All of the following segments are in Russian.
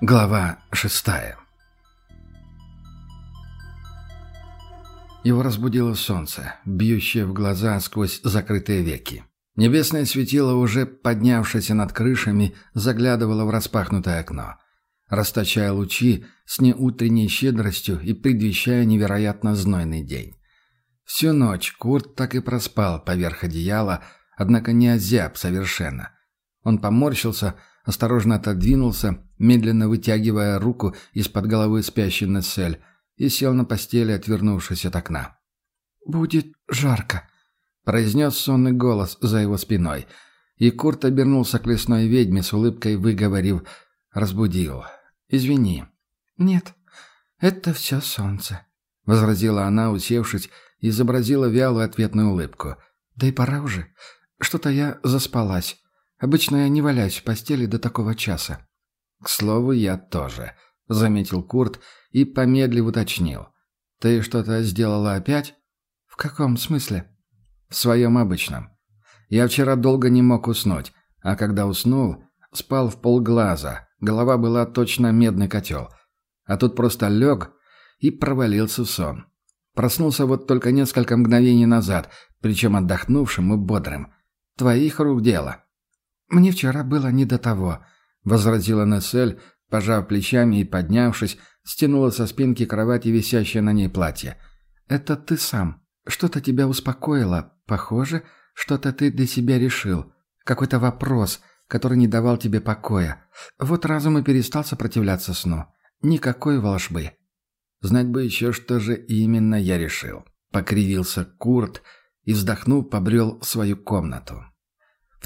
Глава шестая Его разбудило солнце, бьющее в глаза сквозь закрытые веки. Небесное светило, уже поднявшееся над крышами, заглядывало в распахнутое окно, расточая лучи с неутренней щедростью и предвещая невероятно знойный день. Всю ночь Курт так и проспал поверх одеяла, однако не озяб совершенно. Он поморщился, осторожно отодвинулся, медленно вытягивая руку из-под головы спящей Нессель, и сел на постели, отвернувшись от окна. «Будет жарко», — произнес сонный голос за его спиной, и Курт обернулся к лесной ведьме с улыбкой, выговорив «разбудил». «Извини». «Нет, это все солнце», — возразила она, усевшись, изобразила вялую ответную улыбку. «Да и пора уже. Что-то я заспалась. Обычно я не валяюсь в постели до такого часа». «К слову, я тоже», — заметил Курт и, помедлив, уточнил. «Ты что-то сделала опять?» «В каком смысле?» «В своем обычном. Я вчера долго не мог уснуть, а когда уснул, спал в полглаза, голова была точно медный котел. А тут просто лег и провалился в сон. Проснулся вот только несколько мгновений назад, причем отдохнувшим и бодрым. Твоих рук дело». «Мне вчера было не до того», — возразила Нессель, пожав плечами и поднявшись, стянула со спинки кровати висящее на ней платье. «Это ты сам. Что-то тебя успокоило. Похоже, что-то ты для себя решил. Какой-то вопрос, который не давал тебе покоя. Вот разум и перестал сопротивляться сну. Никакой волшбы». «Знать бы еще, что же именно я решил». Покривился Курт и, вздохнув, побрел в свою комнату.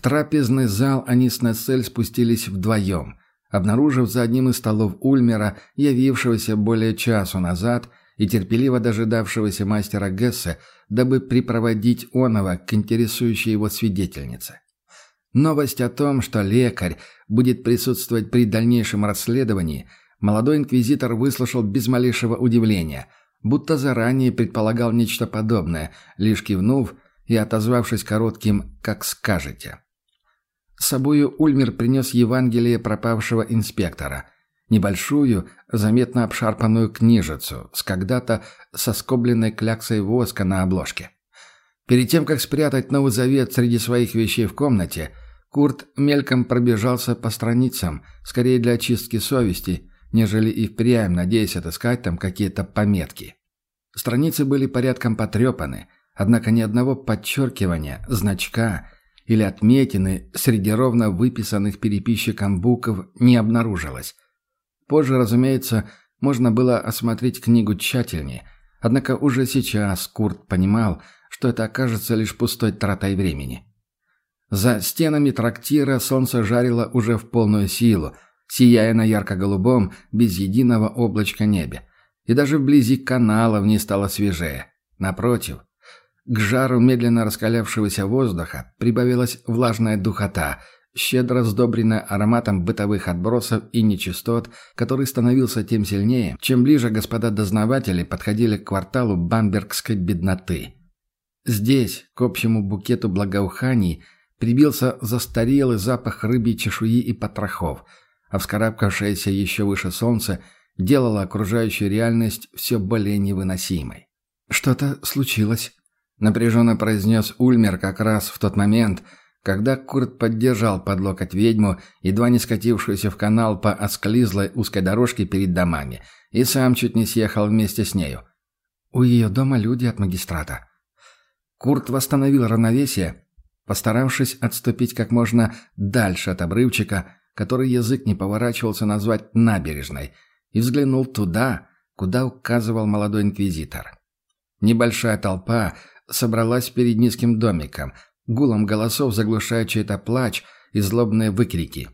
Трапезный зал они с Нессель спустились вдвоем, обнаружив за одним из столов Ульмера, явившегося более часу назад и терпеливо дожидавшегося мастера Гессе, дабы припроводить Онова к интересующей его свидетельнице. Новость о том, что лекарь будет присутствовать при дальнейшем расследовании, молодой инквизитор выслушал без малейшего удивления, будто заранее предполагал нечто подобное, лишь кивнув и отозвавшись коротким «как скажете». С собою Ульмер принес Евангелие пропавшего инспектора. Небольшую, заметно обшарпанную книжицу с когда-то соскобленной кляксой воска на обложке. Перед тем, как спрятать Новый Завет среди своих вещей в комнате, Курт мельком пробежался по страницам, скорее для очистки совести, нежели и впрямь надеясь отыскать там какие-то пометки. Страницы были порядком потрепаны – Однако ни одного подчеркивания, значка или отметины среди ровно выписанных переписчиком букв не обнаружилось. Позже, разумеется, можно было осмотреть книгу тщательнее, однако уже сейчас Курт понимал, что это окажется лишь пустой тратой времени. За стенами трактира солнце жарило уже в полную силу, сияя на ярко-голубом, без единого облачка небе. И даже вблизи канала в ней стало свежее. Напротив, к жару медленно раскалявшегося воздуха прибавилась влажная духота, щедро сдобренная ароматом бытовых отбросов и нечистот, который становился тем сильнее, чем ближе господа дознаватели подходили к кварталу бамбергской бедноты. Здесь, к общему букету благоуханий, прибился застарелый запах рыбьей чешуи и потрохов, а вскарабкавшееся еще выше солнце делало окружающую реальность все более невыносимой. «Что-то случилось», напряженно произнес Ульмер как раз в тот момент, когда Курт поддержал под локоть ведьму, едва не скатившуюся в канал по осклизлой узкой дорожке перед домами, и сам чуть не съехал вместе с нею. У ее дома люди от магистрата. Курт восстановил равновесие, постаравшись отступить как можно дальше от обрывчика, который язык не поворачивался назвать набережной, и взглянул туда, куда указывал молодой инквизитор. Небольшая толпа собралась перед низким домиком, гулом голосов заглушая чей-то плач и злобные выкрики.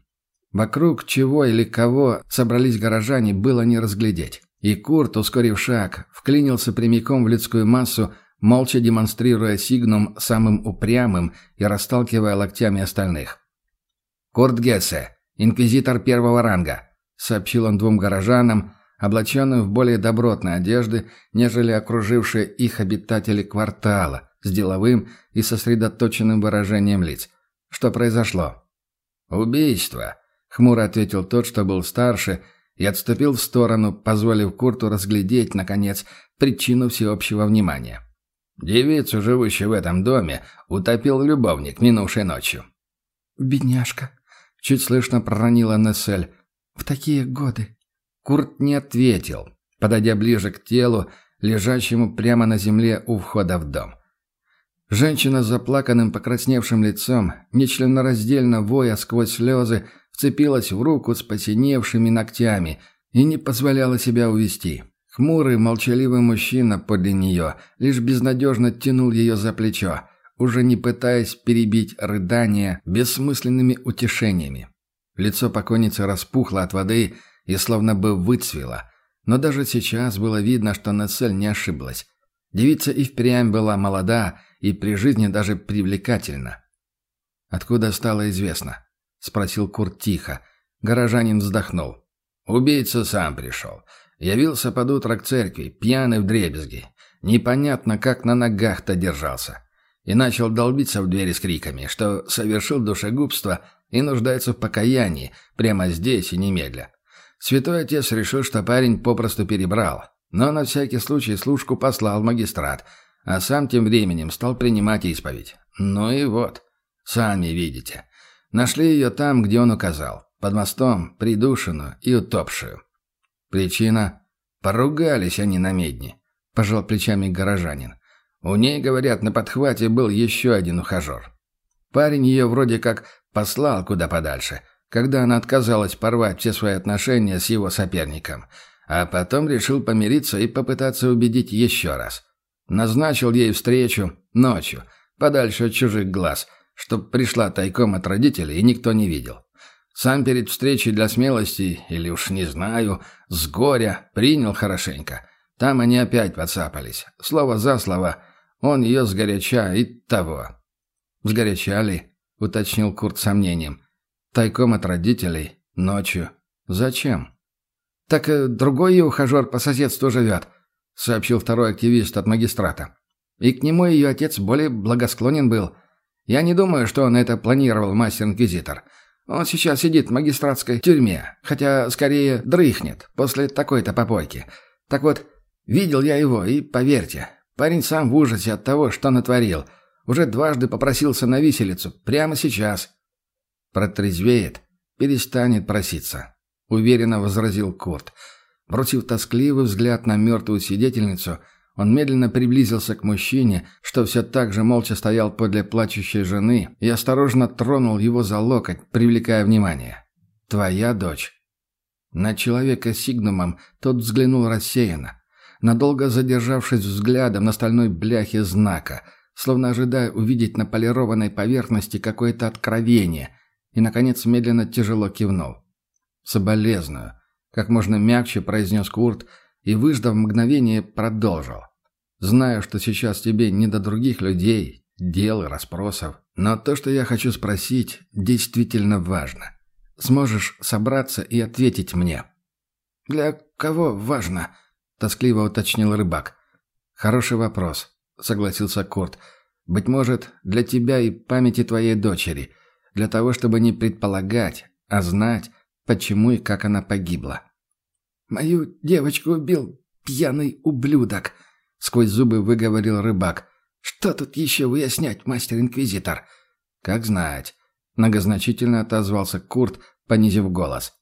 Вокруг чего или кого собрались горожане, было не разглядеть. И Курт, ускорив шаг, вклинился прямиком в людскую массу, молча демонстрируя сигнум самым упрямым и расталкивая локтями остальных. «Курт Гессе, инквизитор первого ранга», — сообщил он двум горожанам, облаченным в более добротные одежды, нежели окружившие их обитатели квартала, с деловым и сосредоточенным выражением лиц. Что произошло? «Убийство», — хмуро ответил тот, что был старше, и отступил в сторону, позволив Курту разглядеть, наконец, причину всеобщего внимания. Девицу, живущую в этом доме, утопил любовник минувшей ночью. «Бедняжка», — чуть слышно проронила Нессель, — «в такие годы». Курт не ответил, подойдя ближе к телу, лежащему прямо на земле у входа в дом. Женщина с заплаканным покрасневшим лицом, нечленораздельно воя сквозь слезы, вцепилась в руку с посиневшими ногтями и не позволяла себя увести. Хмурый, молчаливый мужчина подле нее лишь безнадежно тянул ее за плечо, уже не пытаясь перебить рыдания бессмысленными утешениями. Лицо покойницы распухло от воды и словно бы выцвело, но даже сейчас было видно, что Нессель не ошиблась. Девица и впрямь была молода и при жизни даже привлекательна. «Откуда стало известно?» — спросил Курт тихо. Горожанин вздохнул. «Убийца сам пришел. Явился под утро к церкви, пьяный в дребезги. Непонятно, как на ногах-то держался. И начал долбиться в двери с криками, что совершил душегубство и нуждается в покаянии прямо здесь и немедля. Святой отец решил, что парень попросту перебрал, но на всякий случай служку послал магистрат, а сам тем временем стал принимать исповедь. Ну и вот, сами видите. Нашли ее там, где он указал, под мостом, придушенную и утопшую. Причина? Поругались они на медне, пожал плечами горожанин. У ней, говорят, на подхвате был еще один ухажер. Парень ее вроде как послал куда подальше – когда она отказалась порвать все свои отношения с его соперником, а потом решил помириться и попытаться убедить еще раз. Назначил ей встречу ночью, подальше от чужих глаз, чтоб пришла тайком от родителей и никто не видел. Сам перед встречей для смелости, или уж не знаю, с горя, принял хорошенько. Там они опять подцапались. Слово за слово, он ее сгоряча и того. «Сгоряча ли?» — уточнил Курт сомнением. Тайком от родителей, ночью. Зачем? «Так э, другой ее ухажер по соседству живет», — сообщил второй активист от магистрата. «И к нему ее отец более благосклонен был. Я не думаю, что он это планировал, мастер-инквизитор. Он сейчас сидит в магистратской тюрьме, хотя скорее дрыхнет после такой-то попойки. Так вот, видел я его, и поверьте, парень сам в ужасе от того, что натворил. Уже дважды попросился на виселицу, прямо сейчас. Протрезвеет, перестанет проситься, уверенно возразил Курт. Бросив тоскливый взгляд на мертвую свидетельницу, он медленно приблизился к мужчине, что все так же молча стоял подле плачущей жены, и осторожно тронул его за локоть, привлекая внимание. «Твоя дочь». На человека с сигнумом тот взглянул рассеянно, надолго задержавшись взглядом на стальной бляхе знака, словно ожидая увидеть на полированной поверхности какое-то откровение, и, наконец, медленно тяжело кивнул. «Соболезную», — как можно мягче произнес Курт и, выждав мгновение, продолжил. «Знаю, что сейчас тебе не до других людей, дел и расспросов, но то, что я хочу спросить, действительно важно. Сможешь собраться и ответить мне?» «Для кого важно?» — тоскливо уточнил рыбак. «Хороший вопрос», — согласился Курт. «Быть может, для тебя и памяти твоей дочери для того, чтобы не предполагать, а знать, почему и как она погибла. «Мою девочку убил пьяный ублюдок», — сквозь зубы выговорил рыбак. «Что тут еще выяснять, мастер-инквизитор?» «Как знать», — многозначительно отозвался Курт, понизив голос.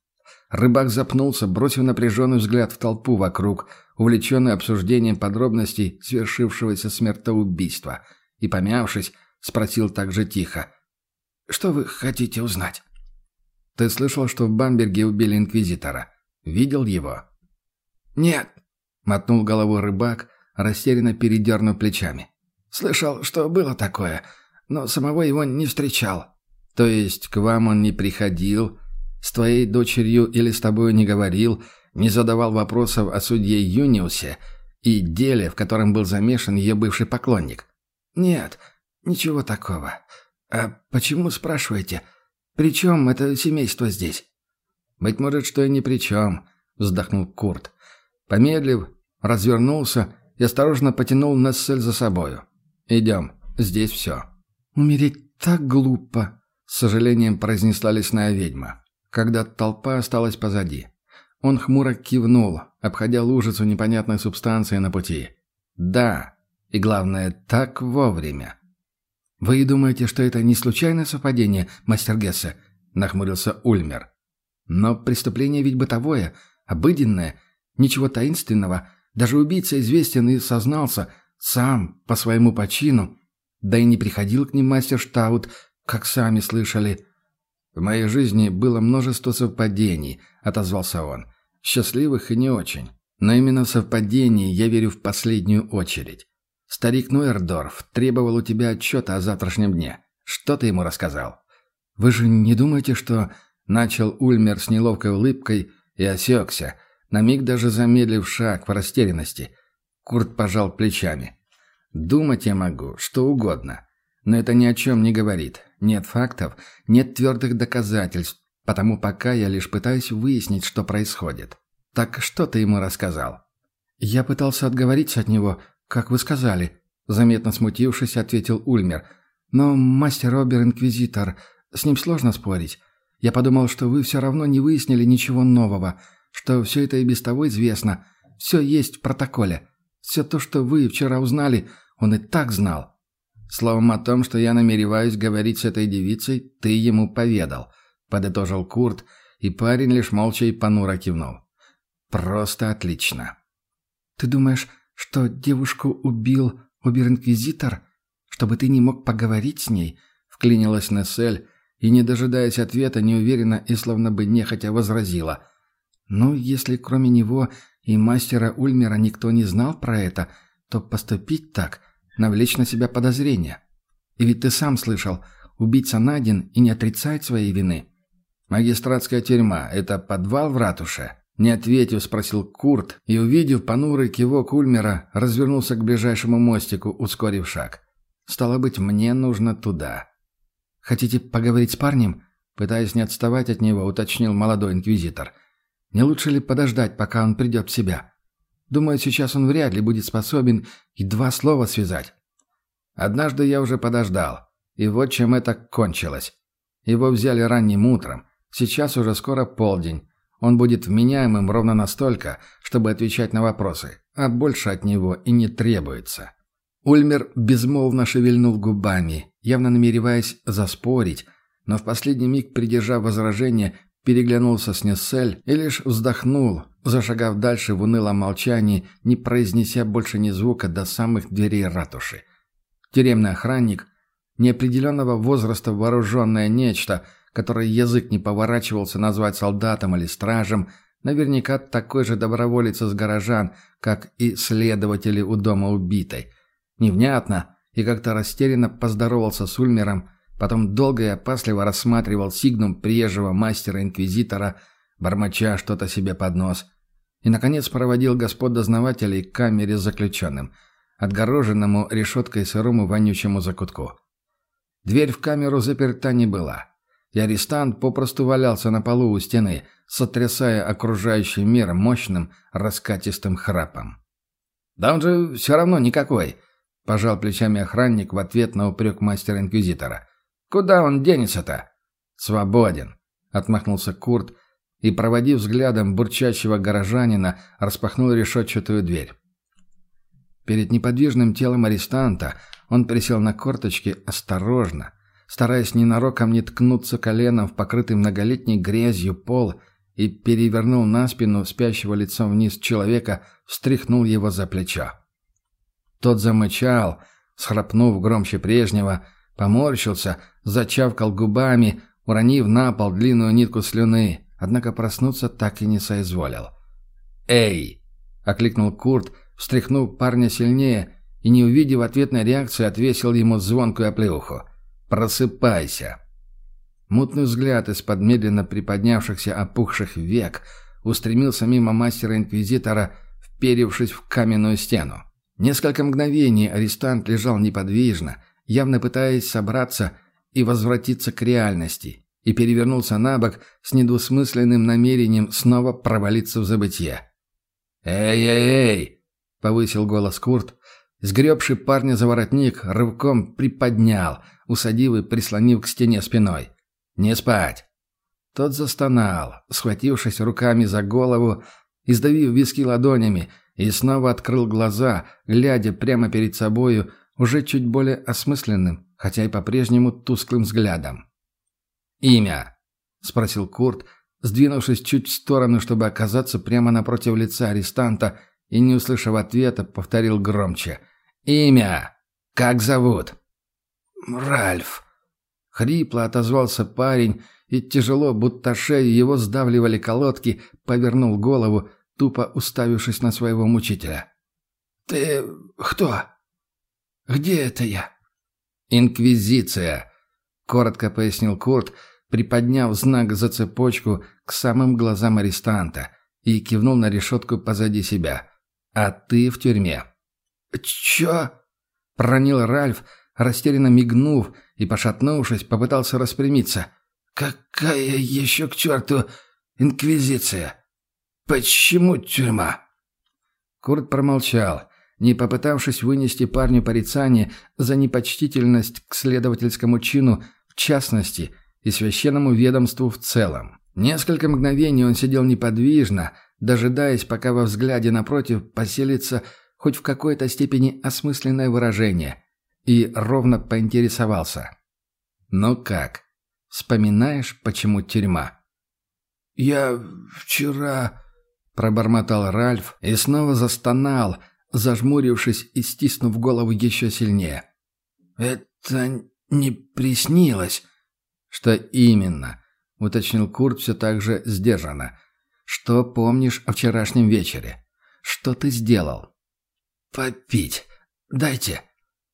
Рыбак запнулся, бросив напряженный взгляд в толпу вокруг, увлеченный обсуждением подробностей свершившегося смертоубийства, и, помявшись, спросил так же тихо. Что вы хотите узнать?» «Ты слышал, что в Бамберге убили инквизитора? Видел его?» «Нет», — мотнул головой рыбак, растерянно передернув плечами. «Слышал, что было такое, но самого его не встречал». «То есть к вам он не приходил, с твоей дочерью или с тобой не говорил, не задавал вопросов о судье Юниусе и деле, в котором был замешан ее бывший поклонник?» «Нет, ничего такого. «А почему, спрашиваете? При чем это семейство здесь?» «Быть может, что и ни при чем», — вздохнул Курт. Помедлив, развернулся и осторожно потянул Нессель за собою. «Идем, здесь все». «Умереть так глупо», — с сожалением произнесла лесная ведьма, когда толпа осталась позади. Он хмуро кивнул, обходя лужицу непонятной субстанции на пути. «Да, и главное, так вовремя». «Вы думаете, что это не случайное совпадение, мастер Гессе?» — нахмурился Ульмер. «Но преступление ведь бытовое, обыденное, ничего таинственного. Даже убийца известен и сознался, сам, по своему почину. Да и не приходил к ним мастер Штаут, как сами слышали». «В моей жизни было множество совпадений», — отозвался он. «Счастливых и не очень. Но именно в совпадении я верю в последнюю очередь. Старик Нуэрдорф требовал у тебя отчета о завтрашнем дне. Что ты ему рассказал?» «Вы же не думаете, что...» Начал Ульмер с неловкой улыбкой и осекся, на миг даже замедлив шаг в растерянности. Курт пожал плечами. «Думать я могу, что угодно. Но это ни о чем не говорит. Нет фактов, нет твердых доказательств, потому пока я лишь пытаюсь выяснить, что происходит. Так что ты ему рассказал?» «Я пытался отговориться от него, как вы сказали», — заметно смутившись, ответил Ульмер. «Но мастер Обер-инквизитор, с ним сложно спорить. Я подумал, что вы все равно не выяснили ничего нового, что все это и без того известно. Все есть в протоколе. Все то, что вы вчера узнали, он и так знал». Словом о том, что я намереваюсь говорить с этой девицей, ты ему поведал», — подытожил Курт, и парень лишь молча и понуро кивнул. «Просто отлично». «Ты думаешь, что девушку убил обер-инквизитор? Чтобы ты не мог поговорить с ней?» — вклинилась Нессель, и, не дожидаясь ответа, неуверенно и словно бы нехотя возразила. «Ну, если кроме него и мастера Ульмера никто не знал про это, то поступить так — навлечь на себя подозрения. И ведь ты сам слышал, убийца найден и не отрицает своей вины. «Магистратская тюрьма — это подвал в ратуше?» Не ответив, спросил Курт и, увидев понурый кивок Ульмера, развернулся к ближайшему мостику, ускорив шаг. «Стало быть, мне нужно туда». «Хотите поговорить с парнем?» Пытаясь не отставать от него, уточнил молодой инквизитор. «Не лучше ли подождать, пока он придет в себя?» Думаю, сейчас он вряд ли будет способен и два слова связать. Однажды я уже подождал, и вот чем это кончилось. Его взяли ранним утром, сейчас уже скоро полдень. Он будет вменяемым ровно настолько, чтобы отвечать на вопросы, а больше от него и не требуется. Ульмер безмолвно шевельнул губами, явно намереваясь заспорить, но в последний миг, придержав возражение, переглянулся с Нессель и лишь вздохнул, зашагав дальше в унылом молчании, не произнеся больше ни звука до самых дверей ратуши. Тюремный охранник, неопределенного возраста вооруженное нечто, которое язык не поворачивался назвать солдатом или стражем, наверняка такой же доброволец из горожан, как и следователи у дома убитой. Невнятно и как-то растерянно поздоровался с Ульмером, потом долго и опасливо рассматривал сигнум приезжего мастера-инквизитора, бормоча что-то себе под нос, и, наконец, проводил господ дознавателей к камере с заключенным, отгороженному решеткой сырому вонючему закутку. Дверь в камеру заперта не была, и арестант попросту валялся на полу у стены, сотрясая окружающий мир мощным раскатистым храпом. «Да он же все равно никакой», — пожал плечами охранник в ответ на упрек мастера-инквизитора. «Куда он денется-то?» «Свободен», — отмахнулся Курт, — и, проводив взглядом бурчащего горожанина, распахнул решетчатую дверь. Перед неподвижным телом арестанта он присел на корточки осторожно, стараясь ненароком не ткнуться коленом в покрытый многолетней грязью пол и перевернул на спину спящего лицом вниз человека, встряхнул его за плечо. Тот замычал, схрапнув громче прежнего, поморщился, зачавкал губами, уронив на пол длинную нитку слюны, однако проснуться так и не соизволил. «Эй!» — окликнул Курт, встряхнув парня сильнее и, не увидев ответной реакции, отвесил ему звонкую оплеуху. «Просыпайся!» Мутный взгляд из-под медленно приподнявшихся опухших век устремился мимо мастера-инквизитора, вперевшись в каменную стену. Несколько мгновений арестант лежал неподвижно, явно пытаясь собраться и возвратиться к реальности, и перевернулся на бок с недвусмысленным намерением снова провалиться в забытье. «Эй-эй-эй!» — повысил голос Курт. Сгребший парня за воротник рывком приподнял, усадив и прислонив к стене спиной. «Не спать!» Тот застонал, схватившись руками за голову, издавив виски ладонями, и снова открыл глаза, глядя прямо перед собою, уже чуть более осмысленным, хотя и по-прежнему тусклым взглядом. «Имя?» — спросил Курт, сдвинувшись чуть в сторону, чтобы оказаться прямо напротив лица арестанта, и, не услышав ответа, повторил громче. «Имя! Как зовут?» «Ральф!» Хрипло отозвался парень и тяжело, будто шею его сдавливали колодки, повернул голову, тупо уставившись на своего мучителя. «Ты кто? Где это я?» «Инквизиция», — коротко пояснил Курт, приподняв знак за цепочку к самым глазам арестанта и кивнул на решетку позади себя. «А ты в тюрьме». «Чё?» — проронил Ральф, растерянно мигнув и, пошатнувшись, попытался распрямиться. «Какая еще к черту инквизиция? Почему тюрьма?» Курт промолчал, не попытавшись вынести парню порицание за непочтительность к следовательскому чину в частности и священному ведомству в целом. Несколько мгновений он сидел неподвижно, дожидаясь, пока во взгляде напротив поселится хоть в какой-то степени осмысленное выражение, и ровно поинтересовался. «Ну как? Вспоминаешь, почему тюрьма?» «Я вчера...» — пробормотал Ральф и снова застонал, зажмурившись и стиснув голову еще сильнее. «Это не приснилось?» «Что именно?» — уточнил Курт все так же сдержанно. «Что помнишь о вчерашнем вечере? Что ты сделал?» «Попить. Дайте».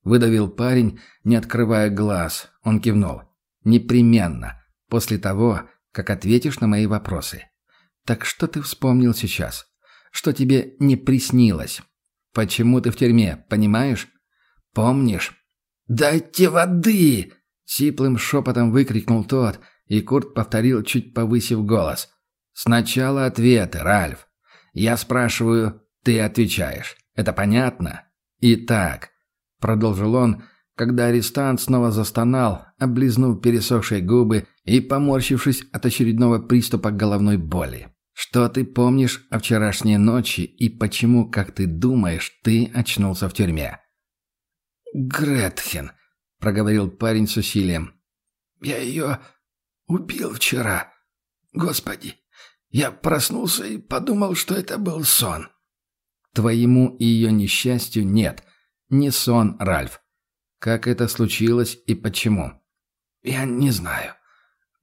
Выдавил парень, не открывая глаз. Он кивнул. «Непременно. После того, как ответишь на мои вопросы. Так что ты вспомнил сейчас? Что тебе не приснилось? Почему ты в тюрьме, понимаешь? Помнишь?» «Дайте воды!» Сиплым шепотом выкрикнул тот, и Курт повторил, чуть повысив голос. «Сначала ответы, Ральф. Я спрашиваю, ты отвечаешь. Это понятно? Итак, продолжил он, когда арестант снова застонал, облизнув пересохшие губы и поморщившись от очередного приступа головной боли. «Что ты помнишь о вчерашней ночи и почему, как ты думаешь, ты очнулся в тюрьме?» «Гретхен», — проговорил парень с усилием. «Я ее убил вчера. Господи, я проснулся и подумал, что это был сон». «Твоему и ее несчастью нет», не сон, Ральф. Как это случилось и почему? Я не знаю.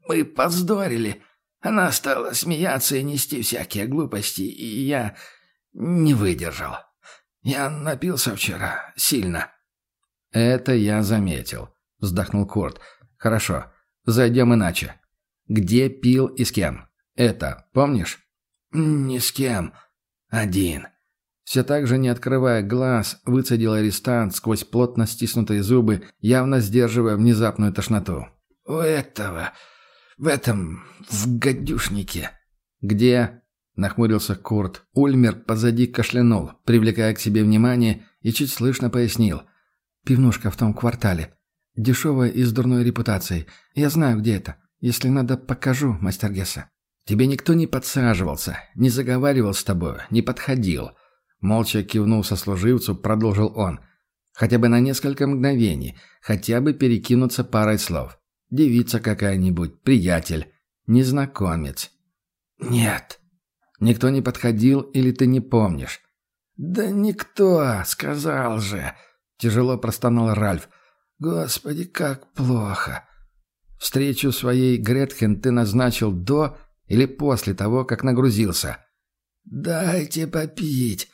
Мы поздорили. Она стала смеяться и нести всякие глупости, и я не выдержал. Я напился вчера. Сильно. Это я заметил, вздохнул Курт. Хорошо. Зайдем иначе. Где пил и с кем? Это помнишь? Ни с кем. Один. Все так же, не открывая глаз, выцедил арестант сквозь плотно стиснутые зубы, явно сдерживая внезапную тошноту. «У этого... в этом... в гадюшнике». «Где?» — нахмурился Курт. Ульмер позади кашлянул, привлекая к себе внимание, и чуть слышно пояснил. «Пивнушка в том квартале. Дешевая и с дурной репутацией. Я знаю, где это. Если надо, покажу, мастер Гесса». «Тебе никто не подсаживался, не заговаривал с тобой, не подходил». Молча кивнул сослуживцу, продолжил он. Хотя бы на несколько мгновений, хотя бы перекинуться парой слов. Девица какая-нибудь, приятель, незнакомец. «Нет». «Никто не подходил или ты не помнишь?» «Да никто, сказал же», — тяжело простонал Ральф. «Господи, как плохо». «Встречу своей Гретхен ты назначил до или после того, как нагрузился?» «Дайте попить»,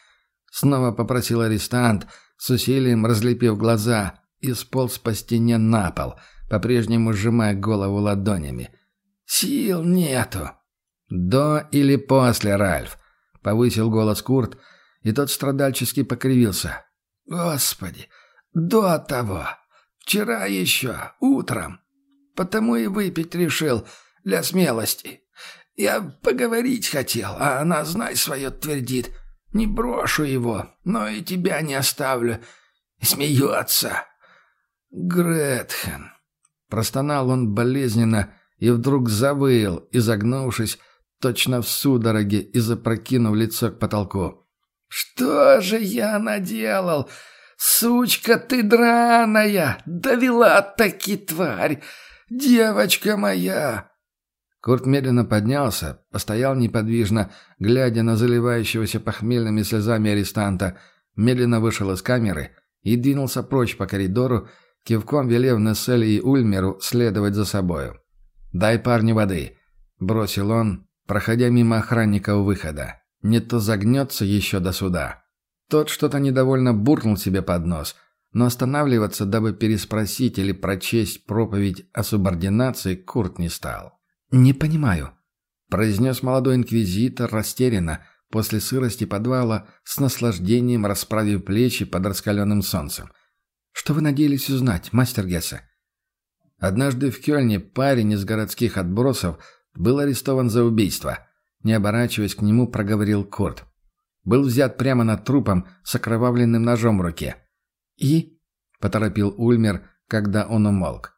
Снова попросил арестант, с усилием разлепив глаза, и сполз по стене на пол, по-прежнему сжимая голову ладонями. «Сил нету!» «До или после, Ральф?» — повысил голос Курт, и тот страдальчески покривился. «Господи! До того! Вчера еще, утром! Потому и выпить решил, для смелости. Я поговорить хотел, а она, знай, свое твердит — не брошу его, но и тебя не оставлю. И смеется. Гретхен. Простонал он болезненно и вдруг завыл, изогнувшись, точно в судороге и запрокинув лицо к потолку. «Что же я наделал? Сучка ты драная! Довела таки тварь! Девочка моя!» Курт медленно поднялся, постоял неподвижно, глядя на заливающегося похмельными слезами арестанта, медленно вышел из камеры и двинулся прочь по коридору, кивком велев Несселе и Ульмеру следовать за собою. «Дай парню воды», — бросил он, проходя мимо охранника у выхода. «Не то загнется еще до суда». Тот что-то недовольно буркнул себе под нос, но останавливаться, дабы переспросить или прочесть проповедь о субординации, Курт не стал. «Не понимаю», — произнес молодой инквизитор растерянно, после сырости подвала, с наслаждением расправив плечи под раскаленным солнцем. «Что вы надеялись узнать, мастер Гессе?» Однажды в Кёльне парень из городских отбросов был арестован за убийство. Не оборачиваясь к нему, проговорил Курт. Был взят прямо над трупом с окровавленным ножом в руке. «И?» — поторопил Ульмер, когда он умолк.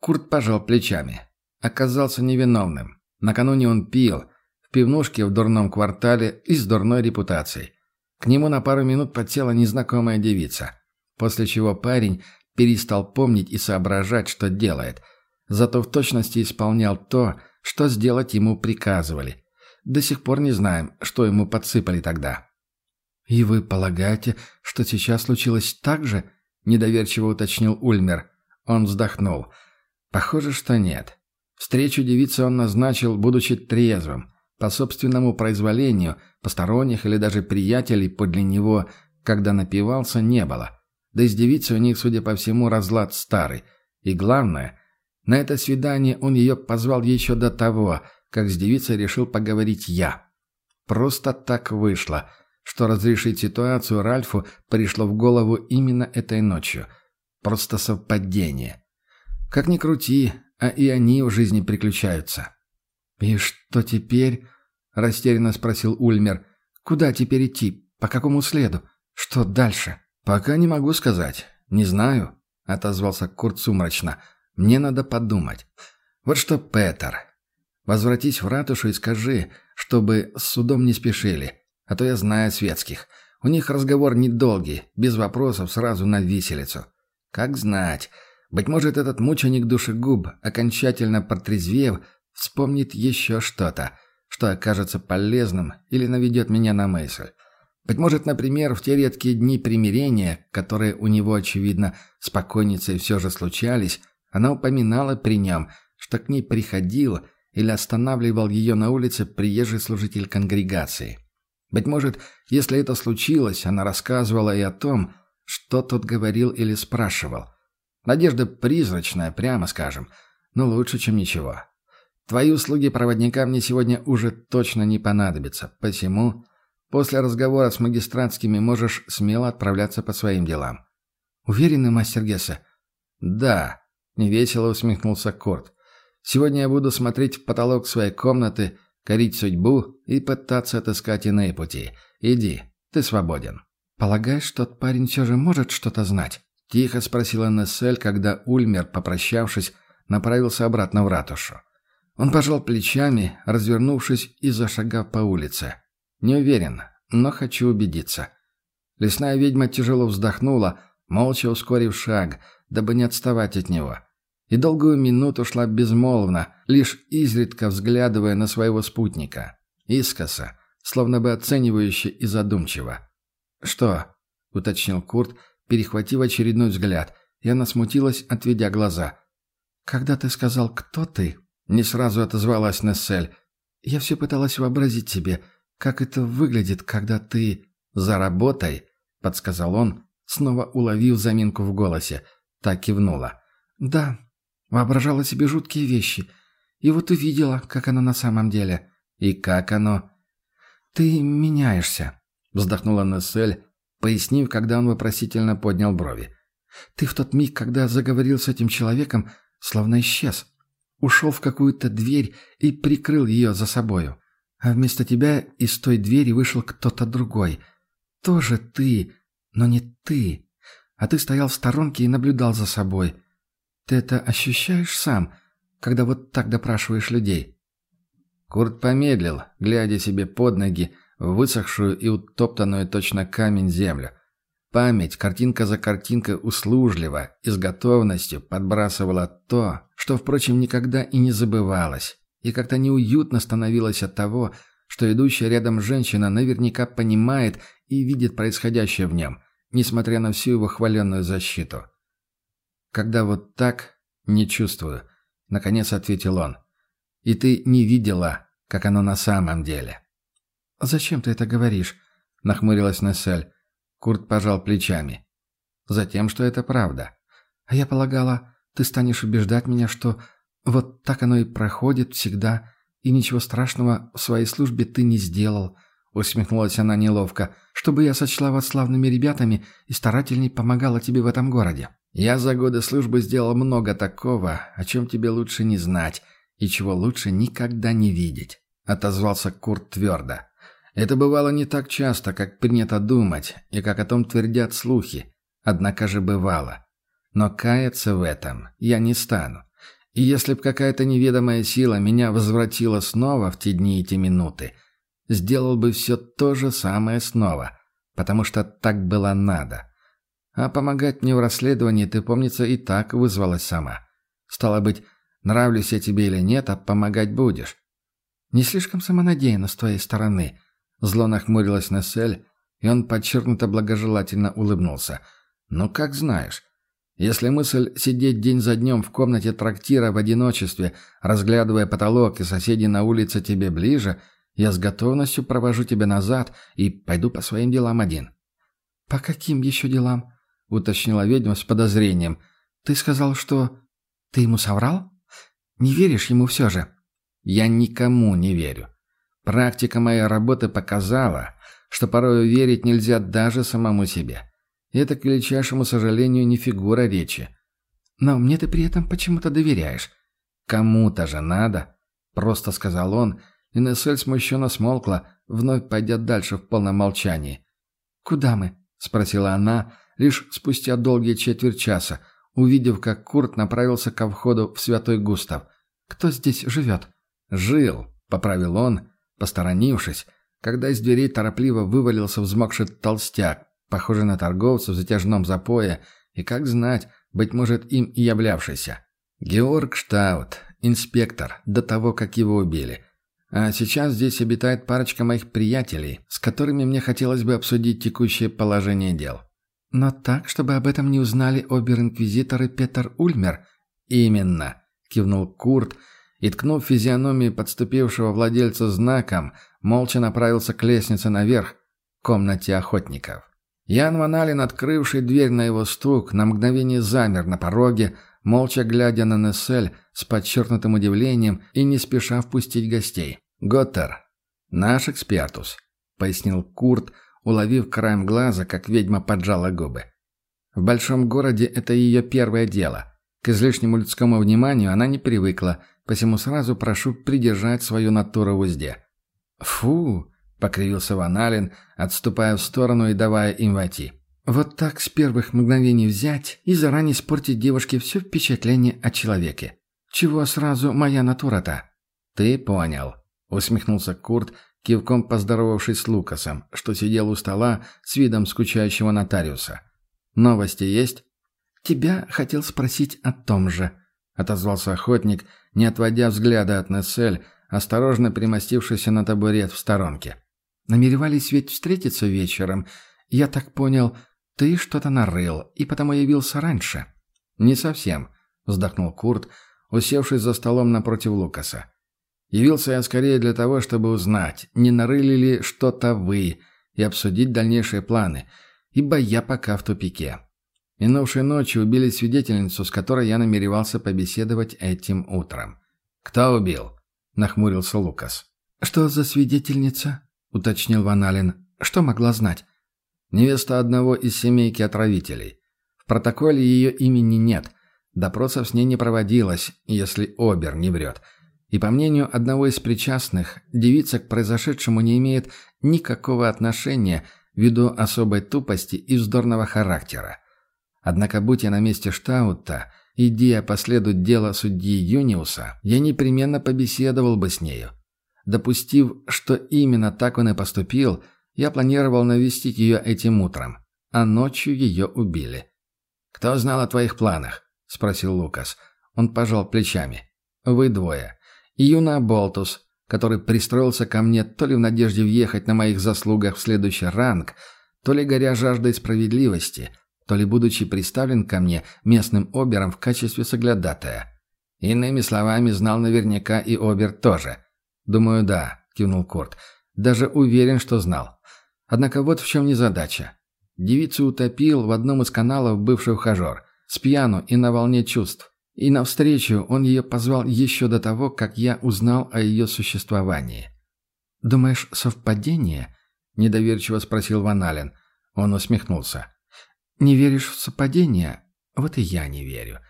Курт пожал плечами оказался невиновным. Накануне он пил, в пивнушке в дурном квартале и с дурной репутацией. К нему на пару минут подсела незнакомая девица, после чего парень перестал помнить и соображать, что делает, зато в точности исполнял то, что сделать ему приказывали. До сих пор не знаем, что ему подсыпали тогда. «И вы полагаете, что сейчас случилось так же?» – недоверчиво уточнил Ульмер. Он вздохнул. «Похоже, что нет. Встречу девицы он назначил, будучи трезвым. По собственному произволению, посторонних или даже приятелей подле него, когда напивался, не было. Да и с девицей у них, судя по всему, разлад старый. И главное, на это свидание он ее позвал еще до того, как с девицей решил поговорить я. Просто так вышло, что разрешить ситуацию Ральфу пришло в голову именно этой ночью. Просто совпадение. Как ни крути, а и они в жизни приключаются. «И что теперь?» – растерянно спросил Ульмер. «Куда теперь идти? По какому следу? Что дальше?» «Пока не могу сказать. Не знаю», – отозвался Курт сумрачно. «Мне надо подумать. Вот что, Петер, возвратись в ратушу и скажи, чтобы с судом не спешили, а то я знаю светских. У них разговор недолгий, без вопросов сразу на виселицу. Как знать, быть может, этот мученик душегуб, окончательно протрезвев, вспомнит еще что-то, что окажется полезным или наведет меня на мысль. Быть может, например, в те редкие дни примирения, которые у него, очевидно, спокойницей все же случались, она упоминала при нем, что к ней приходил или останавливал ее на улице приезжий служитель конгрегации. Быть может, если это случилось, она рассказывала и о том, что тот говорил или спрашивал – Надежда призрачная, прямо скажем, но лучше, чем ничего. Твои услуги проводника мне сегодня уже точно не понадобятся, посему после разговора с магистратскими можешь смело отправляться по своим делам. Уверены, мастер Гесса? Да, невесело усмехнулся Корт. Сегодня я буду смотреть в потолок своей комнаты, корить судьбу и пытаться отыскать иные пути. Иди, ты свободен. Полагаешь, тот парень все же может что-то знать? Тихо спросила Нессель, когда Ульмер, попрощавшись, направился обратно в ратушу. Он пожал плечами, развернувшись и зашагав по улице. «Не уверен, но хочу убедиться». Лесная ведьма тяжело вздохнула, молча ускорив шаг, дабы не отставать от него. И долгую минуту шла безмолвно, лишь изредка взглядывая на своего спутника. Искоса, словно бы оценивающе и задумчиво. «Что?» — уточнил Курт, перехватив очередной взгляд, и она смутилась, отведя глаза. «Когда ты сказал, кто ты?» Не сразу отозвалась Нессель. «Я все пыталась вообразить себе, как это выглядит, когда ты...» «За работой», — подсказал он, снова уловив заминку в голосе. Так кивнула. «Да, воображала себе жуткие вещи. И вот увидела, как оно на самом деле». «И как оно?» «Ты меняешься», — вздохнула Нессель, пояснив, когда он вопросительно поднял брови. «Ты в тот миг, когда заговорил с этим человеком, словно исчез. Ушел в какую-то дверь и прикрыл ее за собою. А вместо тебя из той двери вышел кто-то другой. Тоже ты, но не ты. А ты стоял в сторонке и наблюдал за собой. Ты это ощущаешь сам? когда вот так допрашиваешь людей?» Курт помедлил, глядя себе под ноги высохшую и утоптанную точно камень землю. Память, картинка за картинкой услужливо и с готовностью подбрасывала то, что, впрочем, никогда и не забывалось, и как-то неуютно становилось от того, что идущая рядом женщина наверняка понимает и видит происходящее в нем, несмотря на всю его хваленную защиту. «Когда вот так, не чувствую», — наконец ответил он. «И ты не видела, как оно на самом деле». «Зачем ты это говоришь?» — нахмурилась Нессель. Курт пожал плечами. «Затем, что это правда. А я полагала, ты станешь убеждать меня, что вот так оно и проходит всегда, и ничего страшного в своей службе ты не сделал», — усмехнулась она неловко, «чтобы я сочла вас славными ребятами и старательней помогала тебе в этом городе». «Я за годы службы сделал много такого, о чем тебе лучше не знать и чего лучше никогда не видеть», — отозвался Курт твердо. Это бывало не так часто, как принято думать, и как о том твердят слухи. Однако же бывало. Но каяться в этом я не стану. И если б какая-то неведомая сила меня возвратила снова в те дни и те минуты, сделал бы все то же самое снова, потому что так было надо. А помогать мне в расследовании ты, помнится, и так вызвалась сама. Стало быть, нравлюсь я тебе или нет, а помогать будешь. Не слишком самонадеянно с твоей стороны — Зло нахмурилась Нессель, и он подчеркнуто благожелательно улыбнулся. «Ну, как знаешь. Если мысль сидеть день за днем в комнате трактира в одиночестве, разглядывая потолок и соседей на улице тебе ближе, я с готовностью провожу тебя назад и пойду по своим делам один». «По каким еще делам?» — уточнила ведьма с подозрением. «Ты сказал, что... Ты ему соврал? Не веришь ему все же?» «Я никому не верю. Практика моей работы показала, что порой верить нельзя даже самому себе. И это, к величайшему сожалению, не фигура речи. Но мне ты при этом почему-то доверяешь. Кому-то же надо, просто сказал он, и Нессель смущенно смолкла, вновь пойдя дальше в полном молчании. «Куда мы?» — спросила она, лишь спустя долгие четверть часа, увидев, как Курт направился ко входу в Святой Густав. «Кто здесь живет?» «Жил», — поправил он, Посторонившись, когда из дверей торопливо вывалился взмокший толстяк, похожий на торговца в затяжном запое, и, как знать, быть может, им и являвшийся. Георг Штаут, инспектор, до того, как его убили. А сейчас здесь обитает парочка моих приятелей, с которыми мне хотелось бы обсудить текущее положение дел. Но так, чтобы об этом не узнали обер-инквизитор Петер Ульмер. «Именно», — кивнул Курт, — и, ткнув физиономии подступившего владельца знаком, молча направился к лестнице наверх, комнате охотников. Ян Ваналин, открывший дверь на его стук, на мгновение замер на пороге, молча глядя на Нессель с подчеркнутым удивлением и не спеша впустить гостей. «Готтер, наш экспертус», — пояснил Курт, уловив краем глаза, как ведьма поджала губы. «В большом городе это ее первое дело. К излишнему людскому вниманию она не привыкла, посему сразу прошу придержать свою натуру в узде». «Фу!» — покривился Ваналин, отступая в сторону и давая им войти. «Вот так с первых мгновений взять и заранее испортить девушке все впечатление о человеке. Чего сразу моя натура-то?» «Ты понял», — усмехнулся Курт, кивком поздоровавшись с Лукасом, что сидел у стола с видом скучающего нотариуса. «Новости есть?» «Тебя хотел спросить о том же», — отозвался охотник, не отводя взгляда от Нессель, осторожно примостившийся на табурет в сторонке. «Намеревались ведь встретиться вечером. Я так понял, ты что-то нарыл, и потому явился раньше». «Не совсем», — вздохнул Курт, усевшись за столом напротив Лукаса. «Явился я скорее для того, чтобы узнать, не нарыли ли что-то вы, и обсудить дальнейшие планы, ибо я пока в тупике. Минувшей ночью убили свидетельницу, с которой я намеревался побеседовать этим утром. «Кто убил?» — нахмурился Лукас. «Что за свидетельница?» — уточнил Ваналин. «Что могла знать?» «Невеста одного из семейки отравителей. В протоколе ее имени нет. Допросов с ней не проводилось, если Обер не врет. И по мнению одного из причастных, девица к произошедшему не имеет никакого отношения ввиду особой тупости и вздорного характера. Однако, будь я на месте Штаута, идея последует дело судьи Юниуса, я непременно побеседовал бы с нею. Допустив, что именно так он и поступил, я планировал навестить ее этим утром, а ночью ее убили. «Кто знал о твоих планах?» — спросил Лукас. Он пожал плечами. «Вы двое. И Юна Болтус, который пристроился ко мне то ли в надежде въехать на моих заслугах в следующий ранг, то ли горя жаждой справедливости, то ли будучи представлен ко мне местным обером в качестве соглядатая. Иными словами, знал наверняка и обер тоже. «Думаю, да», — кивнул Корт. «Даже уверен, что знал. Однако вот в чем незадача. Девицу утопил в одном из каналов бывший ухажер, с пьяну и на волне чувств. И навстречу он ее позвал еще до того, как я узнал о ее существовании. «Думаешь, совпадение?» – недоверчиво спросил Ван Ален. Он усмехнулся. «Не веришь в совпадение? Вот и я не верю.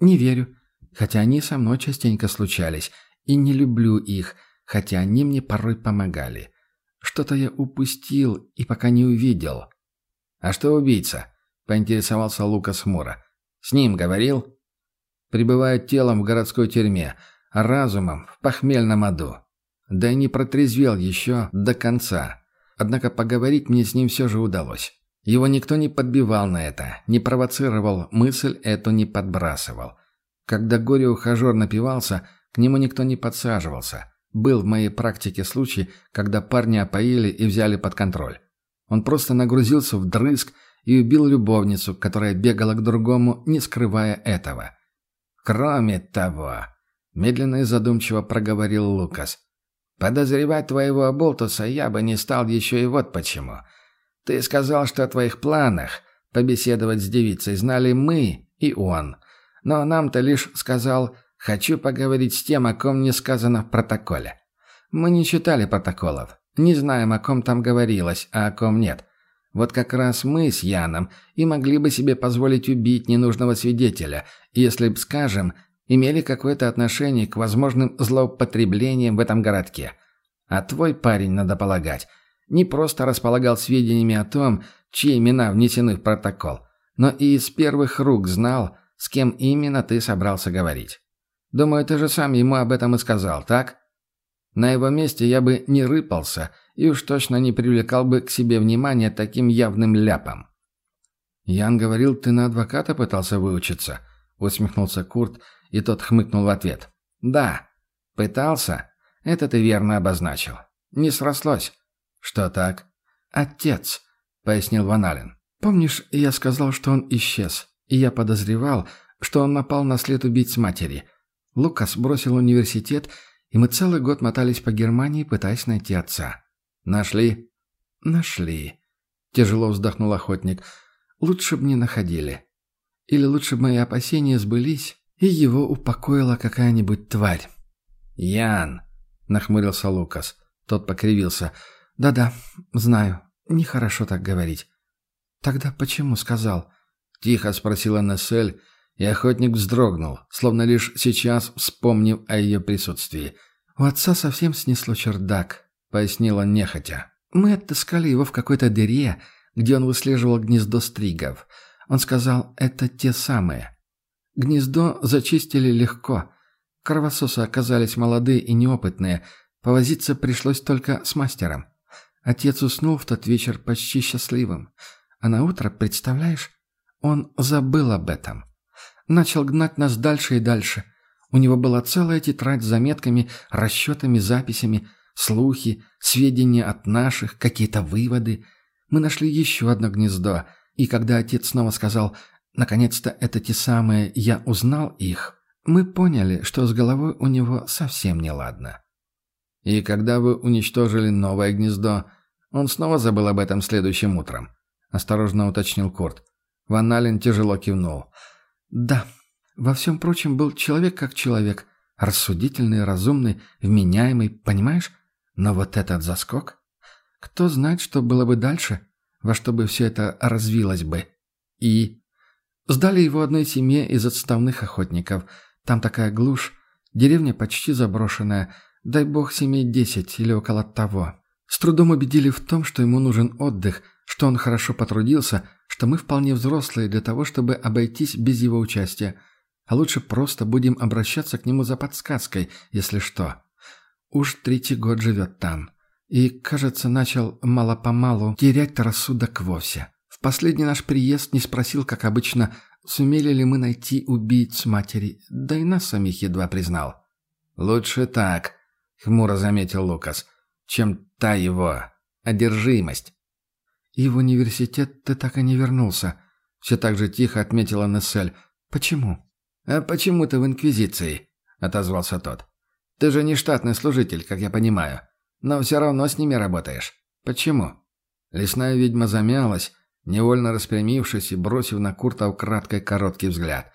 Не верю. Хотя они со мной частенько случались. И не люблю их, хотя они мне порой помогали. Что-то я упустил и пока не увидел». «А что убийца?» – поинтересовался Лукас хмуро. «С ним говорил?» «Пребывает телом в городской тюрьме, а разумом в похмельном аду. Да и не протрезвел еще до конца. Однако поговорить мне с ним все же удалось. Его никто не подбивал на это, не провоцировал, мысль эту не подбрасывал. Когда горе-ухажер напивался, к нему никто не подсаживался. Был в моей практике случай, когда парня опоили и взяли под контроль. Он просто нагрузился вдрызг и убил любовницу, которая бегала к другому, не скрывая этого. «Кроме того», — медленно и задумчиво проговорил Лукас, «подозревать твоего Аболтуса я бы не стал еще и вот почему». Ты сказал, что о твоих планах побеседовать с девицей знали мы и он. Но нам-то лишь сказал «хочу поговорить с тем, о ком не сказано в протоколе». Мы не читали протоколов, не знаем, о ком там говорилось, а о ком нет. Вот как раз мы с Яном и могли бы себе позволить убить ненужного свидетеля, если б, скажем, имели какое-то отношение к возможным злоупотреблениям в этом городке. А твой парень, надо полагать, не просто располагал сведениями о том, чьи имена внесены в протокол, но и из первых рук знал, с кем именно ты собрался говорить. Думаю, ты же сам ему об этом и сказал, так? На его месте я бы не рыпался и уж точно не привлекал бы к себе внимания таким явным ляпом. «Ян говорил, ты на адвоката пытался выучиться?» — усмехнулся Курт, и тот хмыкнул в ответ. «Да, пытался. Это ты верно обозначил. Не срослось. «Что так?» «Отец», — пояснил Ван Ален. «Помнишь, я сказал, что он исчез, и я подозревал, что он напал на след убийц матери. Лукас бросил университет, и мы целый год мотались по Германии, пытаясь найти отца. Нашли?» «Нашли», — тяжело вздохнул охотник. «Лучше бы не находили. Или лучше бы мои опасения сбылись, и его упокоила какая-нибудь тварь». «Ян», — нахмурился Лукас. Тот покривился. «Да-да, знаю. Нехорошо так говорить». «Тогда почему сказал?» Тихо спросила Нессель, и охотник вздрогнул, словно лишь сейчас вспомнив о ее присутствии. «У отца совсем снесло чердак», — пояснила нехотя. «Мы отыскали его в какой-то дыре, где он выслеживал гнездо стригов. Он сказал, это те самые. Гнездо зачистили легко. Кровососы оказались молодые и неопытные. Повозиться пришлось только с мастером. Отец уснул в тот вечер почти счастливым. А на утро, представляешь, он забыл об этом. Начал гнать нас дальше и дальше. У него была целая тетрадь с заметками, расчетами, записями, слухи, сведения от наших, какие-то выводы. Мы нашли еще одно гнездо, и когда отец снова сказал «наконец-то это те самые, я узнал их», мы поняли, что с головой у него совсем не ладно. И когда вы уничтожили новое гнездо, он снова забыл об этом следующим утром. Осторожно уточнил Курт. Ван Ален тяжело кивнул. «Да. Во всем прочем, был человек как человек. Рассудительный, разумный, вменяемый, понимаешь? Но вот этот заскок... Кто знает, что было бы дальше, во что бы все это развилось бы. И... Сдали его одной семье из отставных охотников. Там такая глушь. Деревня почти заброшенная. Дай бог семей десять или около того. С трудом убедили в том, что ему нужен отдых, что он хорошо потрудился, что мы вполне взрослые для того, чтобы обойтись без его участия. А лучше просто будем обращаться к нему за подсказкой, если что. Уж третий год живет там. И, кажется, начал мало-помалу терять рассудок вовсе. В последний наш приезд не спросил, как обычно, сумели ли мы найти убийц матери, да и нас самих едва признал. «Лучше так», — хмуро заметил Лукас, — «чем та его одержимость». «И в университет ты так и не вернулся», — все так же тихо отметила Нессель. «Почему?» «А почему ты в Инквизиции?» — отозвался тот. «Ты же не штатный служитель, как я понимаю, но все равно с ними работаешь. Почему?» Лесная ведьма замялась, невольно распрямившись и бросив на Курта украдкой короткий взгляд.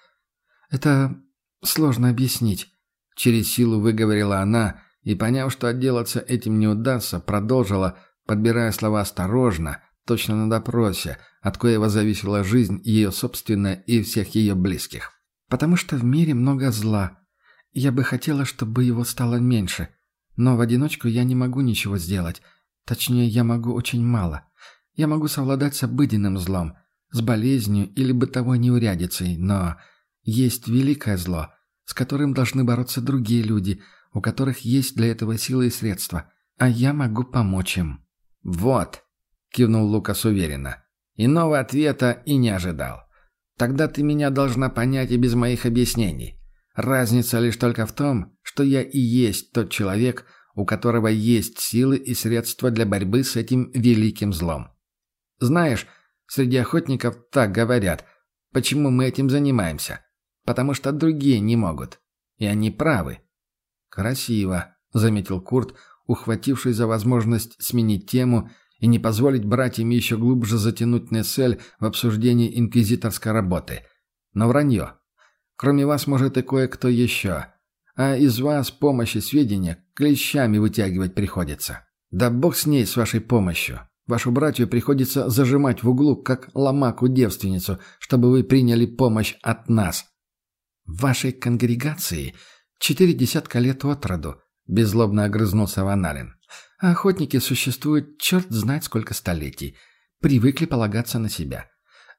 «Это сложно объяснить», — через силу выговорила она, и, поняв, что отделаться этим не удастся, продолжила, подбирая слова осторожно, точно на допросе, от коего зависела жизнь ее собственная и всех ее близких. «Потому что в мире много зла. Я бы хотела, чтобы его стало меньше. Но в одиночку я не могу ничего сделать. Точнее, я могу очень мало. Я могу совладать с обыденным злом, с болезнью или бытовой неурядицей, но есть великое зло, с которым должны бороться другие люди, у которых есть для этого силы и средства, а я могу помочь им». «Вот», — кивнул Лукас уверенно, — «иного ответа и не ожидал. Тогда ты меня должна понять и без моих объяснений. Разница лишь только в том, что я и есть тот человек, у которого есть силы и средства для борьбы с этим великим злом. Знаешь, среди охотников так говорят. Почему мы этим занимаемся? Потому что другие не могут. И они правы. Красиво, заметил Курт, ухватившись за возможность сменить тему и не позволить братьям еще глубже затянуть Нессель в обсуждении инквизиторской работы. Но вранье. Кроме вас, может, и кое-кто еще. А из вас помощи сведения клещами вытягивать приходится. Да бог с ней, с вашей помощью. Вашу братью приходится зажимать в углу, как ломаку девственницу, чтобы вы приняли помощь от нас. Вашей конгрегации четыре десятка лет от роду, беззлобно огрызнулся Ваналин. А охотники существуют черт знает сколько столетий. Привыкли полагаться на себя.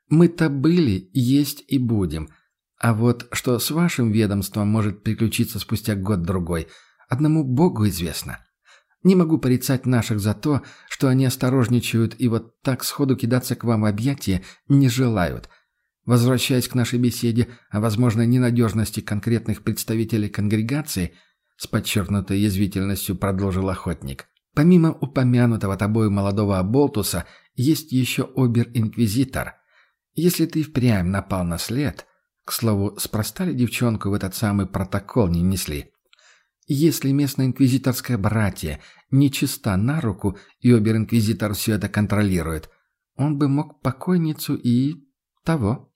Мы-то были, есть и будем. А вот что с вашим ведомством может приключиться спустя год-другой, одному Богу известно. Не могу порицать наших за то, что они осторожничают и вот так сходу кидаться к вам в объятия не желают. Возвращаясь к нашей беседе о возможной ненадежности конкретных представителей конгрегации, с подчеркнутой язвительностью продолжил охотник. Помимо упомянутого тобой молодого Болтуса, есть еще обер-инквизитор. Если ты впрямь напал на след... К слову, спроста ли девчонку в этот самый протокол не несли? Если местное инквизиторское братье нечиста на руку, и обер-инквизитор все это контролирует, он бы мог покойницу и... того.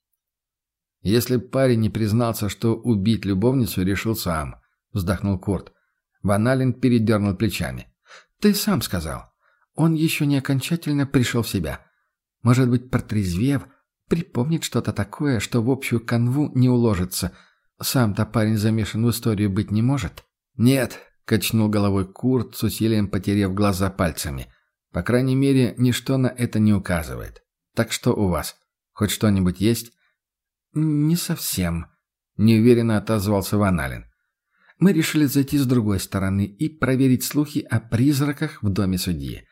Если парень не признался, что убить любовницу решил сам, вздохнул Курт. Ваналин передернул плечами. Ты сам сказал. Он еще не окончательно пришел в себя. Может быть, протрезвев, припомнит что-то такое, что в общую канву не уложится. Сам-то парень замешан в историю быть не может. «Нет», — качнул головой Курт, с усилием потеряв глаза пальцами. «По крайней мере, ничто на это не указывает. Так что у вас? Хоть что-нибудь есть?» «Не совсем», — неуверенно отозвался Ваналин. «Мы решили зайти с другой стороны и проверить слухи о призраках в доме судьи.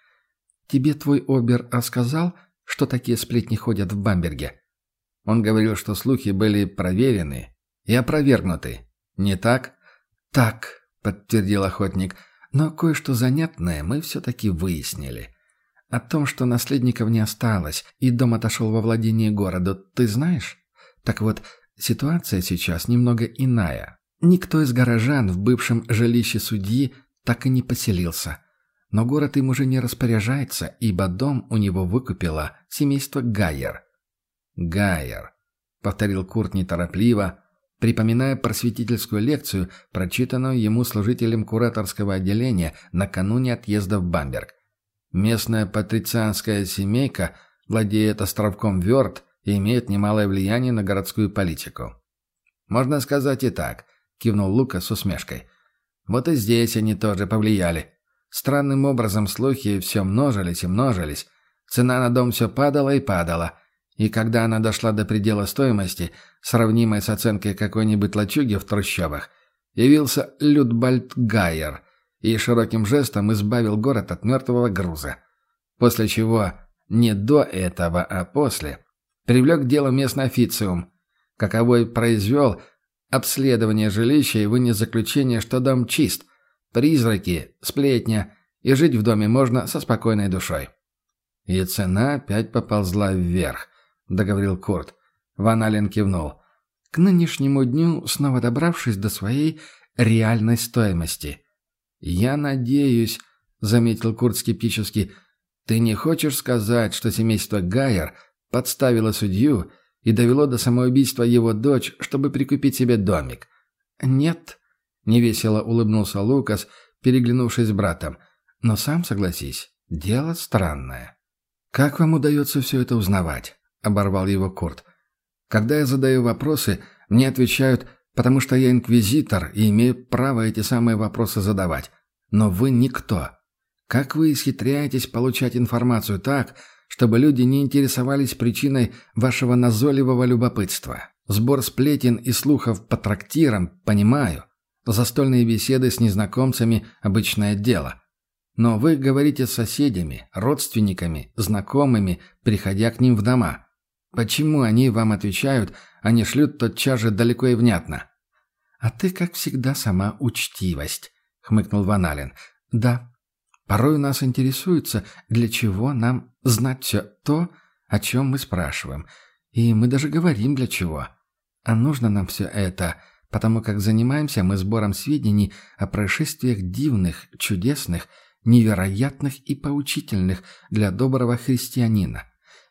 Тебе твой Обер рассказал, что такие сплетни ходят в Бамберге?» Он говорил, что слухи были проверены и опровергнуты. «Не так?» «Так», подтвердил охотник. «Но кое-что занятное мы все-таки выяснили. О том, что наследников не осталось, и дом отошел во владение города, ты знаешь? Так вот, ситуация сейчас немного иная. Никто из горожан в бывшем жилище судьи так и не поселился. Но город им уже не распоряжается, ибо дом у него выкупило семейство Гайер». «Гайер», — повторил Курт неторопливо, припоминая просветительскую лекцию, прочитанную ему служителем кураторского отделения накануне отъезда в Бамберг. Местная патрицианская семейка владеет островком Вёрт и имеет немалое влияние на городскую политику. «Можно сказать и так», — кивнул Лука с усмешкой. «Вот и здесь они тоже повлияли. Странным образом слухи все множились и множились. Цена на дом все падала и падала. И когда она дошла до предела стоимости, сравнимой с оценкой какой-нибудь лачуги в трущобах, явился Людбальд Гайер и широким жестом избавил город от мертвого груза. После чего, не до этого, а после, привлек к делу местный официум, каковой произвел обследование жилища и вынес заключение, что дом чист, призраки, сплетня, и жить в доме можно со спокойной душой. И цена опять поползла вверх, договорил Курт. Ван Ален кивнул. К нынешнему дню, снова добравшись до своей реальной стоимости. «Я надеюсь», — заметил Курт скептически, — «ты не хочешь сказать, что семейство Гайер подставило судью и довело до самоубийства его дочь, чтобы прикупить себе домик?» «Нет», — невесело улыбнулся Лукас, переглянувшись с братом. «Но сам согласись, дело странное». «Как вам удается все это узнавать?» — оборвал его Курт. «Когда я задаю вопросы, мне отвечают, потому что я инквизитор и имею право эти самые вопросы задавать. Но вы никто. Как вы исхитряетесь получать информацию так, чтобы люди не интересовались причиной вашего назойливого любопытства? Сбор сплетен и слухов по трактирам, понимаю. Застольные беседы с незнакомцами – обычное дело. Но вы говорите с соседями, родственниками, знакомыми, приходя к ним в дома. Почему они вам отвечают, а не шлют тотчас же далеко и внятно? «А ты, как всегда, сама учтивость», — хмыкнул Ваналин. «Да, порой нас интересуется, для чего нам знать все то, о чем мы спрашиваем. И мы даже говорим, для чего. А нужно нам все это, потому как занимаемся мы сбором сведений о происшествиях дивных, чудесных, невероятных и поучительных для доброго христианина.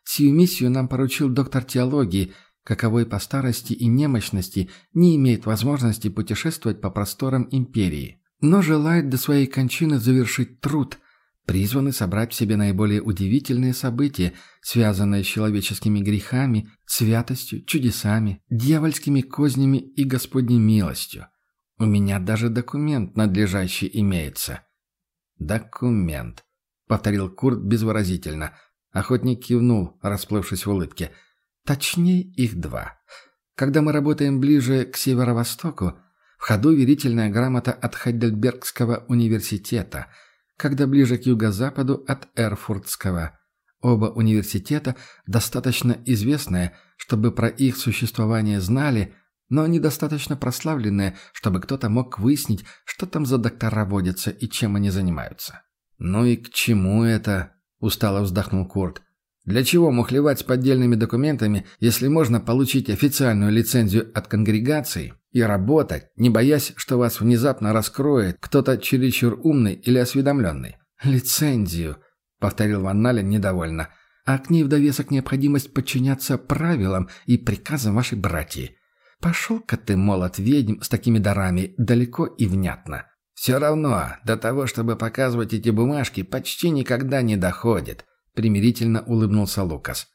Сию миссию нам поручил доктор теологии, каковой по старости и немощности не имеет возможности путешествовать по просторам империи, но желает до своей кончины завершить труд, призванный собрать в себе наиболее удивительные события, связанные с человеческими грехами, святостью, чудесами, дьявольскими кознями и Господней милостью. У меня даже документ надлежащий имеется. «Документ», — повторил Курт безвыразительно. Охотник кивнул, расплывшись в улыбке. «Точнее, их два. Когда мы работаем ближе к северо-востоку, в ходу верительная грамота от Хайдельбергского университета, когда ближе к юго-западу от Эрфуртского. Оба университета достаточно известные, чтобы про их существование знали – но недостаточно прославленные, чтобы кто-то мог выяснить, что там за доктора водятся и чем они занимаются. «Ну и к чему это?» – устало вздохнул Курт. «Для чего мухлевать с поддельными документами, если можно получить официальную лицензию от конгрегации и работать, не боясь, что вас внезапно раскроет кто-то чересчур умный или осведомленный?» «Лицензию», – повторил Ван Нален недовольно. «А к ней в довесок необходимость подчиняться правилам и приказам вашей братьи. Пошел-ка ты, молот ведьм, с такими дарами, далеко и внятно. Все равно, до того, чтобы показывать эти бумажки, почти никогда не доходит, примирительно улыбнулся Лукас.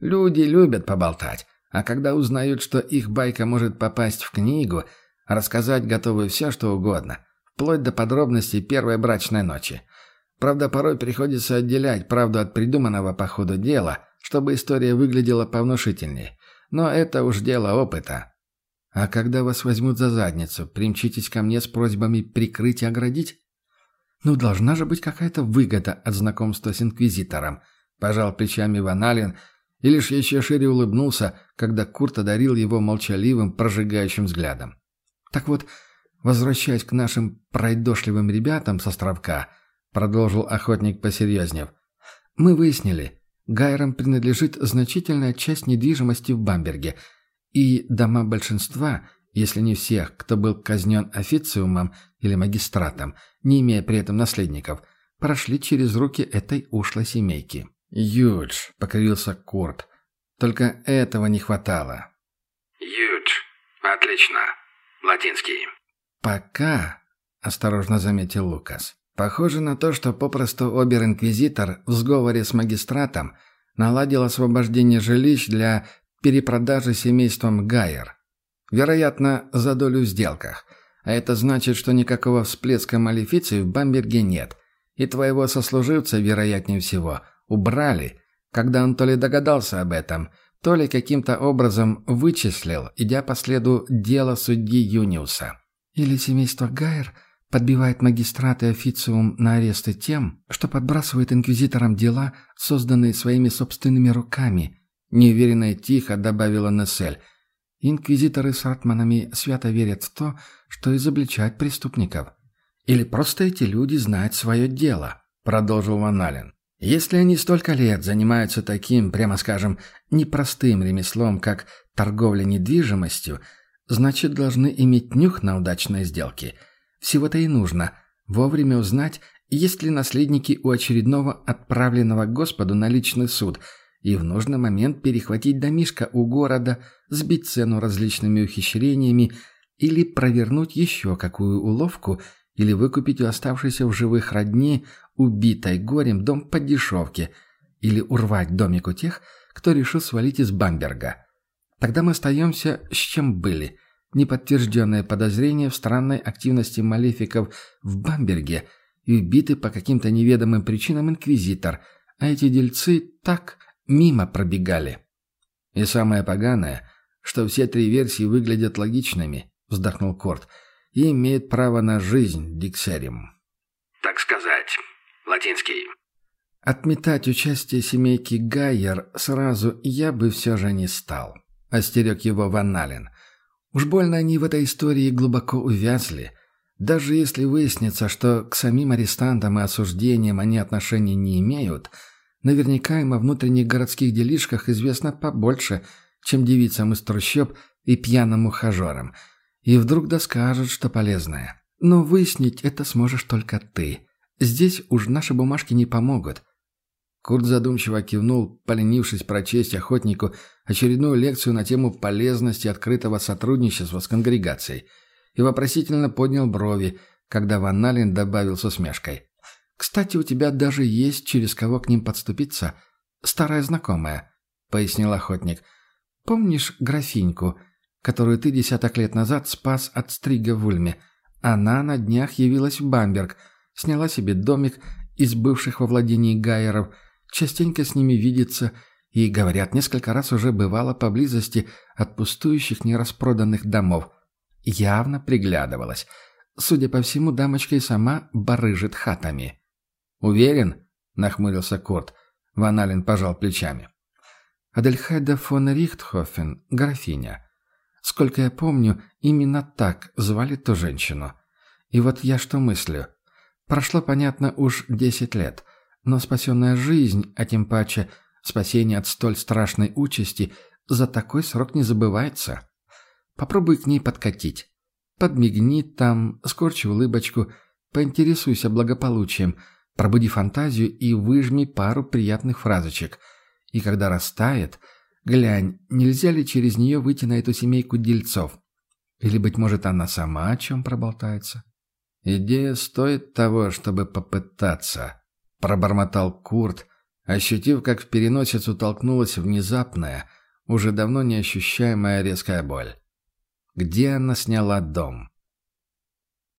Люди любят поболтать, а когда узнают, что их байка может попасть в книгу, рассказать готовы все, что угодно, вплоть до подробностей первой брачной ночи. Правда, порой приходится отделять правду от придуманного по ходу дела, чтобы история выглядела повнушительнее. Но это уж дело опыта. А когда вас возьмут за задницу, примчитесь ко мне с просьбами прикрыть и оградить? Ну, должна же быть какая-то выгода от знакомства с инквизитором. Пожал плечами Ваналин и лишь еще шире улыбнулся, когда Курт одарил его молчаливым, прожигающим взглядом. Так вот, возвращаясь к нашим пройдошливым ребятам с островка, продолжил охотник посерьезнев, мы выяснили, Гайрам принадлежит значительная часть недвижимости в Бамберге – и дома большинства, если не всех, кто был казнен официумом или магистратом, не имея при этом наследников, прошли через руки этой ушлой семейки. «Юдж», — покривился Курт. «Только этого не хватало». «Юдж. Отлично. Латинский». «Пока», — осторожно заметил Лукас. «Похоже на то, что попросту обер-инквизитор в сговоре с магистратом наладил освобождение жилищ для перепродажи семейством Гайер. Вероятно, за долю в сделках. А это значит, что никакого всплеска малефиции в Бамберге нет. И твоего сослуживца, вероятнее всего, убрали, когда он то ли догадался об этом, то ли каким-то образом вычислил, идя по следу дела судьи Юниуса. Или семейство Гайер подбивает магистрат и официум на аресты тем, что подбрасывает инквизиторам дела, созданные своими собственными руками, неуверенно и тихо добавила Нессель. Инквизиторы с Артманами свято верят в то, что изобличать преступников. Или просто эти люди знают свое дело, продолжил Ван Ален. Если они столько лет занимаются таким, прямо скажем, непростым ремеслом, как торговля недвижимостью, значит, должны иметь нюх на удачные сделки. Всего-то и нужно вовремя узнать, есть ли наследники у очередного отправленного Господу на личный суд, и в нужный момент перехватить домишко у города, сбить цену различными ухищрениями или провернуть еще какую уловку – или выкупить у оставшейся в живых родни, убитой горем, дом по дешевке, или урвать домик у тех, кто решил свалить из Бамберга. Тогда мы остаемся с чем были. Неподтвержденное подозрение в странной активности малефиков в Бамберге и убитый по каким-то неведомым причинам инквизитор, а эти дельцы так мимо пробегали. И самое поганое, что все три версии выглядят логичными, вздохнул Корт – и имеет право на жизнь, Диксерим. Так сказать, латинский. Отметать участие семейки Гайер сразу я бы все же не стал. Остерег его Ван Ален. Уж больно они в этой истории глубоко увязли. Даже если выяснится, что к самим арестантам и осуждениям они отношения не имеют, наверняка им о внутренних городских делишках известно побольше, чем девицам из трущоб и пьяным ухажерам – и вдруг да скажет, что полезное. Но выяснить это сможешь только ты. Здесь уж наши бумажки не помогут. Курт задумчиво кивнул, поленившись прочесть охотнику очередную лекцию на тему полезности открытого сотрудничества с конгрегацией, и вопросительно поднял брови, когда Ван Ален добавил с усмешкой. «Кстати, у тебя даже есть через кого к ним подступиться. Старая знакомая», — пояснил охотник. «Помнишь графиньку?» Которую ты десяток лет назад спас от стрига в Ульме. Она на днях явилась в Бамберг, сняла себе домик из бывших во владении Гайеров, частенько с ними видится и, говорят, несколько раз уже бывала поблизости от пустующих нераспроданных домов. Явно приглядывалась. Судя по всему, дамочка и сама барыжит хатами. «Уверен?» — нахмурился Корт. Ван Ален пожал плечами. Адельхайда фон Рихтхофен, графиня. Сколько я помню, именно так звали ту женщину. И вот я что мыслю. Прошло, понятно, уж десять лет, но спасенная жизнь, а тем паче спасение от столь страшной участи, за такой срок не забывается. Попробуй к ней подкатить. Подмигни там, скорчи улыбочку, поинтересуйся благополучием, пробуди фантазию и выжми пару приятных фразочек. И когда растает – Глянь, нельзя ли через нее выйти на эту семейку дельцов? Или, быть может, она сама о чем проболтается? «Идея стоит того, чтобы попытаться», — пробормотал Курт, ощутив, как в переносицу толкнулась внезапная, уже давно неощущаемая резкая боль. Где она сняла дом?